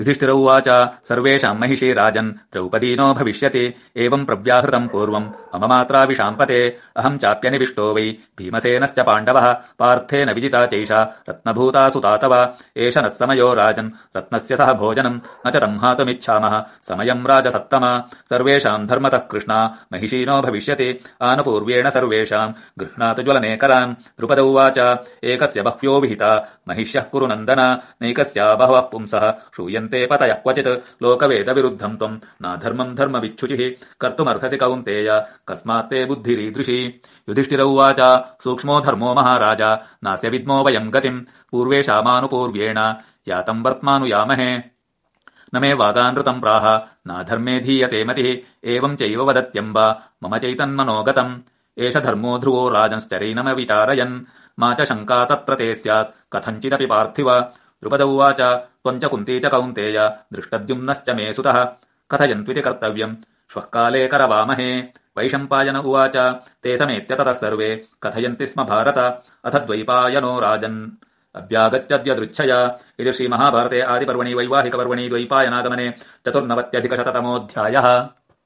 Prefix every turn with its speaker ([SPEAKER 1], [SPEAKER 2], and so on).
[SPEAKER 1] युधिष्ठिर उवाच सर्वेषाम् महिषी राजन्। द्रौपदीनो भविष्यति एवम् प्रव्याहृतम् पूर्वम्। मम मात्रा विशाम्पते अहम् चाप्यनिविष्टो वै। भीमसेनश्च पाण्डवः पार्थेन विजिता चैषा रत्नभूता सुता तव एष नः समयो राजन्। रत्नस्य सह भोजनम् न च तम्हातुमिच्छामः समयम् राजसत्तम। सर्वेषाम् धर्मतः कृष्णा। महिषीनो भविष्यति। आनुपूर्व्येण सर्वेषाम्। गृह्णातु ज्वलने करान् द्रुपद उवाच एकस्य बह्व्यो विहिता। महिष्यः कुरु नन्दन नैकस्या बहवः पुंसः श्रूयन्ते पतयः क्वचित् लोकवेदविरुद्धम् त्वम्। नाधर्मम् धर्मविच्छुचिः कर्तुमर्हसि कौन्तेय कस्मात्ते बुद्धिरीदृशी। युधिष्ठिर उवाच सूक्ष्मो धर्मो महाराज नास्य विद्मो वयम् गतिम्। पूर्वेषामानुपूर्व्येण यातम् वर्त्मानुयामहे। न मे वादानृतम् प्राह नाधर्मे धीयते मतिः एवम् चैव वदत्यम्ब मम चैतन्मनोगतम्। एष धर्मो ध्रुवो राजंश्चरैनम विचारयन्। मा च शङ्का तत्र ते स्यात् कथञ्चिदपि पार्थिव द्रुपद उवाच त्वम् च कुन्ती च कौन्तेय दृष्टद्युम्नश्च मे सुतः। कथयन्त्विति कर्तव्यम्। श्वः काले करवामहे। वैशम्पायन उवाच ते समेत्य ततः सर्वे। कथयन्ति स्म भारत। अथ द्वैपायनो राजन्। अभ्यागत्यद्यदृच्छया इति श्रीमहाभारते आदिपर्वणि वैवाहिकपर्वणि द्वैपायनागमने चतुर्नवत्यधिकशततमोऽध्यायः